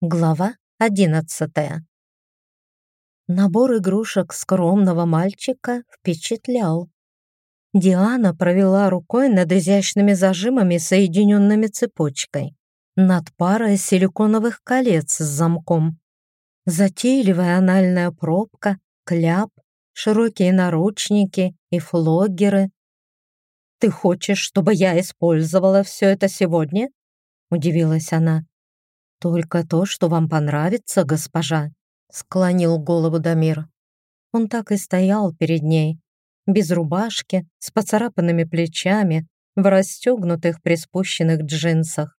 Глава одиннадцатая. Набор игрушек скромного мальчика впечатлял. Диана провела рукой над изящными зажимами, соединенными цепочкой, над парой силиконовых колец с замком. Затейливая анальная пробка, кляп, широкие наручники и флоггеры. «Ты хочешь, чтобы я использовала все это сегодня?» — удивилась она. «Только то, что вам понравится, госпожа», — склонил голову Дамир. Он так и стоял перед ней, без рубашки, с поцарапанными плечами, в расстегнутых приспущенных джинсах.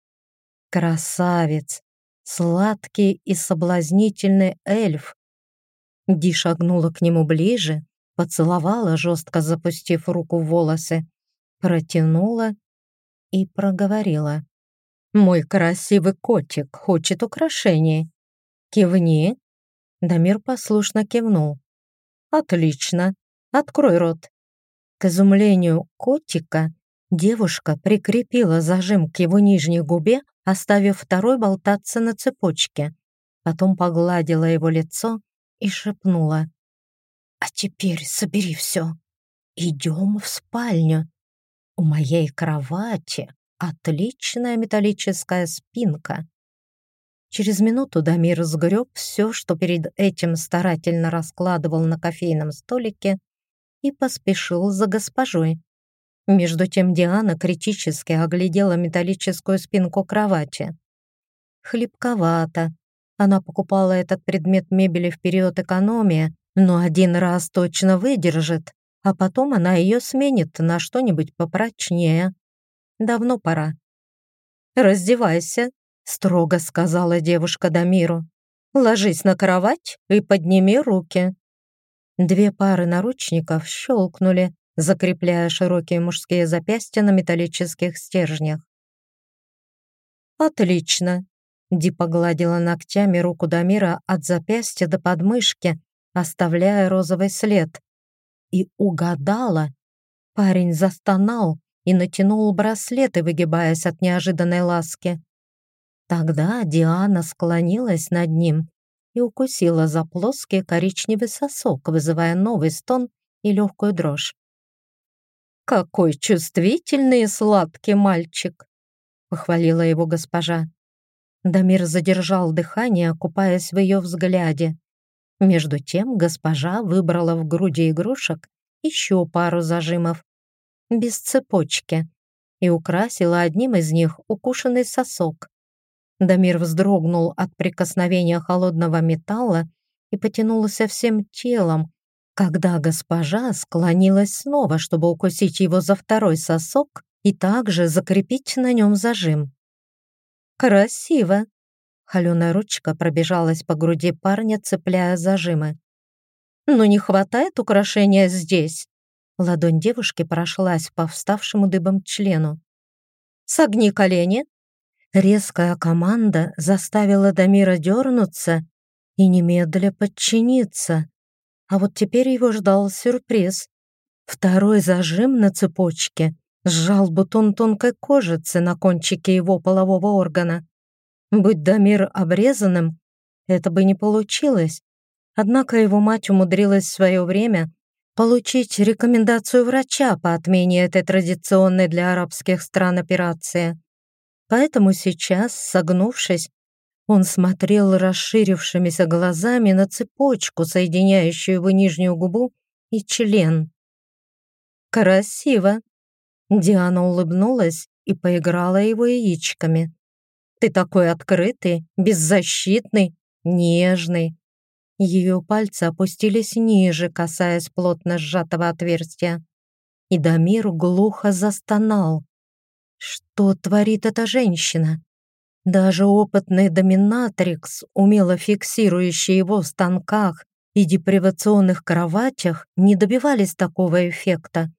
Красавец, сладкий и соблазнительный эльф. Ди шагнула к нему ближе, поцеловала, жестко запустив руку в волосы, протянула и проговорила. Мой красивый котик хочет украшений. Кивни. Дамир послушно кивнул. Отлично. Открой рот. К изумлению котика девушка прикрепила зажим к его нижней губе, оставив второй болтаться на цепочке. Потом погладила его лицо и шепнула. «А теперь собери все. Идем в спальню. У моей кровати Отличная металлическая спинка. Через минуту Дамир сгреб все, что перед этим старательно раскладывал на кофейном столике, и поспешил за госпожой. Между тем Диана критически оглядела металлическую спинку кровати. Хлипковато. Она покупала этот предмет мебели в период экономии, но один раз точно выдержит, а потом она ее сменит на что-нибудь попрочнее. Давно пора. «Раздевайся», — строго сказала девушка Дамиру. «Ложись на кровать и подними руки». Две пары наручников щелкнули, закрепляя широкие мужские запястья на металлических стержнях. «Отлично!» Ди погладила ногтями руку Дамира от запястья до подмышки, оставляя розовый след. И угадала. Парень застонал, и натянул браслеты, выгибаясь от неожиданной ласки. Тогда Диана склонилась над ним и укусила за плоский коричневый сосок, вызывая новый стон и легкую дрожь. «Какой чувствительный и сладкий мальчик!» — похвалила его госпожа. Дамир задержал дыхание, купаясь в ее взгляде. Между тем госпожа выбрала в груди игрушек еще пару зажимов без цепочки, и украсила одним из них укушенный сосок. Дамир вздрогнул от прикосновения холодного металла и потянулся всем телом, когда госпожа склонилась снова, чтобы укусить его за второй сосок и также закрепить на нем зажим. «Красиво!» Холеная ручка пробежалась по груди парня, цепляя зажимы. «Но не хватает украшения здесь!» Ладонь девушки прошлась по вставшему дыбом члену. «Согни колени!» Резкая команда заставила Дамира дернуться и немедля подчиниться. А вот теперь его ждал сюрприз. Второй зажим на цепочке сжал бутон тонкой кожицы на кончике его полового органа. Будь Дамир обрезанным, это бы не получилось. Однако его мать умудрилась в свое время получить рекомендацию врача по отмене этой традиционной для арабских стран операции. Поэтому сейчас, согнувшись, он смотрел расширившимися глазами на цепочку, соединяющую его нижнюю губу и член. «Красиво!» Диана улыбнулась и поиграла его яичками. «Ты такой открытый, беззащитный, нежный, ее пальцы опустились ниже, касаясь плотно сжатого отверстия. И Дамир глухо застонал. Что творит эта женщина? Даже опытный доминатрикс, умело фиксирующий его в станках и депривационных кроватях, не добивались такого эффекта.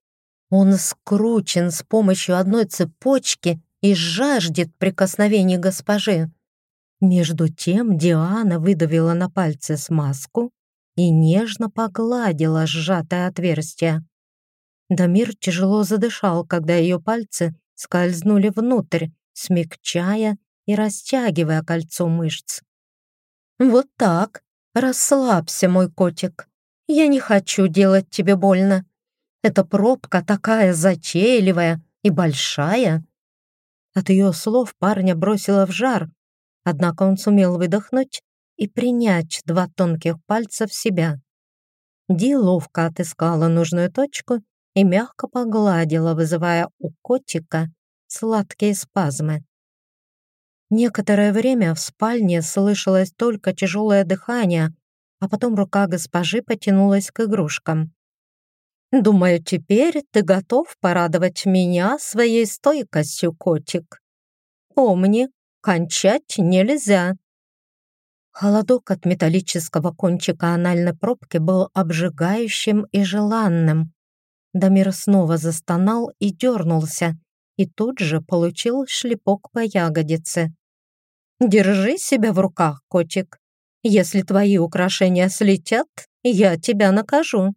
Он скручен с помощью одной цепочки и жаждет прикосновений госпожи. Между тем Диана выдавила на пальце смазку и нежно погладила сжатое отверстие. Дамир тяжело задышал, когда ее пальцы скользнули внутрь, смягчая и растягивая кольцо мышц. Вот так. Расслабься, мой котик. Я не хочу делать тебе больно. Эта пробка такая затейливая и большая». От ее слов парня бросила в жар, однако он сумел выдохнуть и принять два тонких пальца в себя. Ди ловко отыскала нужную точку и мягко погладила, вызывая у котика сладкие спазмы. Некоторое время в спальне слышалось только тяжелое дыхание, а потом рука госпожи потянулась к игрушкам. «Думаю, теперь ты готов порадовать меня своей стойкостью, котик. Помни, кончать нельзя». Холодок от металлического кончика анальной пробки был обжигающим и желанным. Дамир снова застонал и дернулся, и тут же получил шлепок по ягодице. «Держи себя в руках, котик. Если твои украшения слетят, я тебя накажу».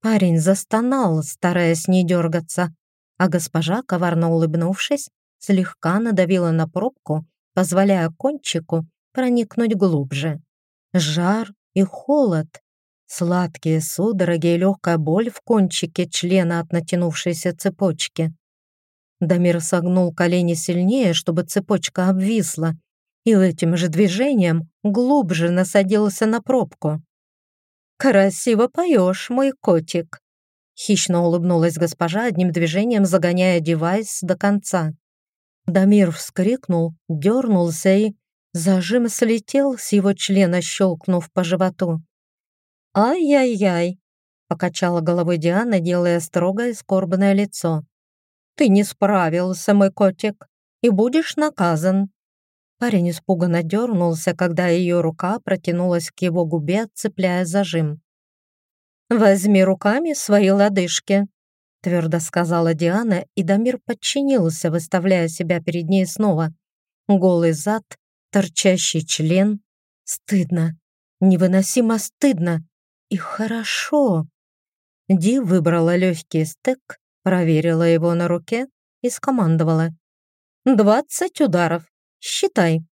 Парень застонал, стараясь не дергаться, а госпожа, коварно улыбнувшись, слегка надавила на пробку, позволяя кончику проникнуть глубже. Жар и холод, сладкие судороги и легкая боль в кончике члена от натянувшейся цепочки. Дамир согнул колени сильнее, чтобы цепочка обвисла, и этим же движением глубже насадился на пробку. «Красиво поешь, мой котик!» Хищно улыбнулась госпожа, одним движением загоняя девайс до конца. Дамир вскрикнул, дернулся и... Зажим слетел с его члена, щелкнув по животу. «Ай-яй-яй!» — покачала головой Диана, делая строгое скорбное лицо. «Ты не справился, мой котик, и будешь наказан». Парень испуганно дернулся, когда ее рука протянулась к его губе, цепляя зажим. «Возьми руками свои лодыжки», — твердо сказала Диана, и Дамир подчинился, выставляя себя перед ней снова. Голый зад, торчащий член. Стыдно, невыносимо стыдно. И хорошо. Ди выбрала легкий стек, проверила его на руке и скомандовала. «Двадцать ударов. Считай».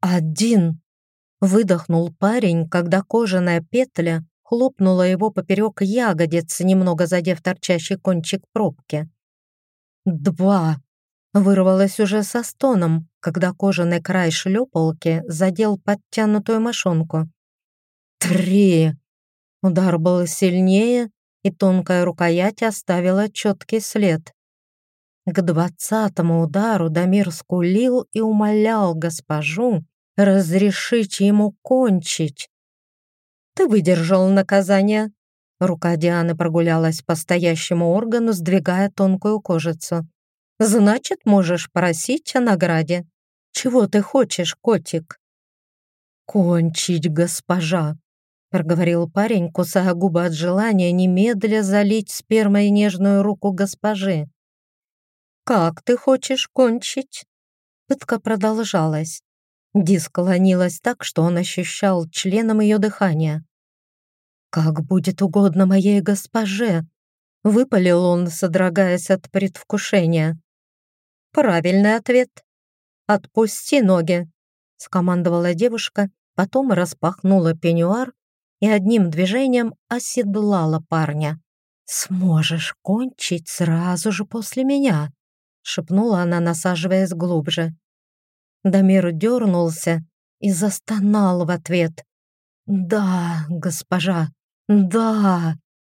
«Один!» — выдохнул парень, когда кожаная петля хлопнула его поперек ягодиц, немного задев торчащий кончик пробки. «Два!» — вырвалось уже со стоном, когда кожаный край шлепалки задел подтянутую мошонку. «Три!» Удар был сильнее, и тонкая рукоять оставила четкий след. К двадцатому удару Дамир скулил и умолял госпожу разрешить ему кончить. «Ты выдержал наказание». Рука Дианы прогулялась по стоящему органу, сдвигая тонкую кожицу. «Значит, можешь просить о награде. Чего ты хочешь, котик?» «Кончить, госпожа», — проговорил парень, кусая губы от желания немедля залить спермой нежную руку госпожи. «Как ты хочешь кончить?» Пытка продолжалась. Ди склонилась так, что он ощущал членом ее дыхания. «Как будет угодно моей госпоже!» Выпалил он, содрогаясь от предвкушения. «Правильный ответ. Отпусти ноги!» Скомандовала девушка, потом распахнула пеньюар и одним движением оседлала парня. «Сможешь кончить сразу же после меня!» шепнула она, насаживаясь глубже. Дамир дернулся и застонал в ответ. «Да, госпожа, да!»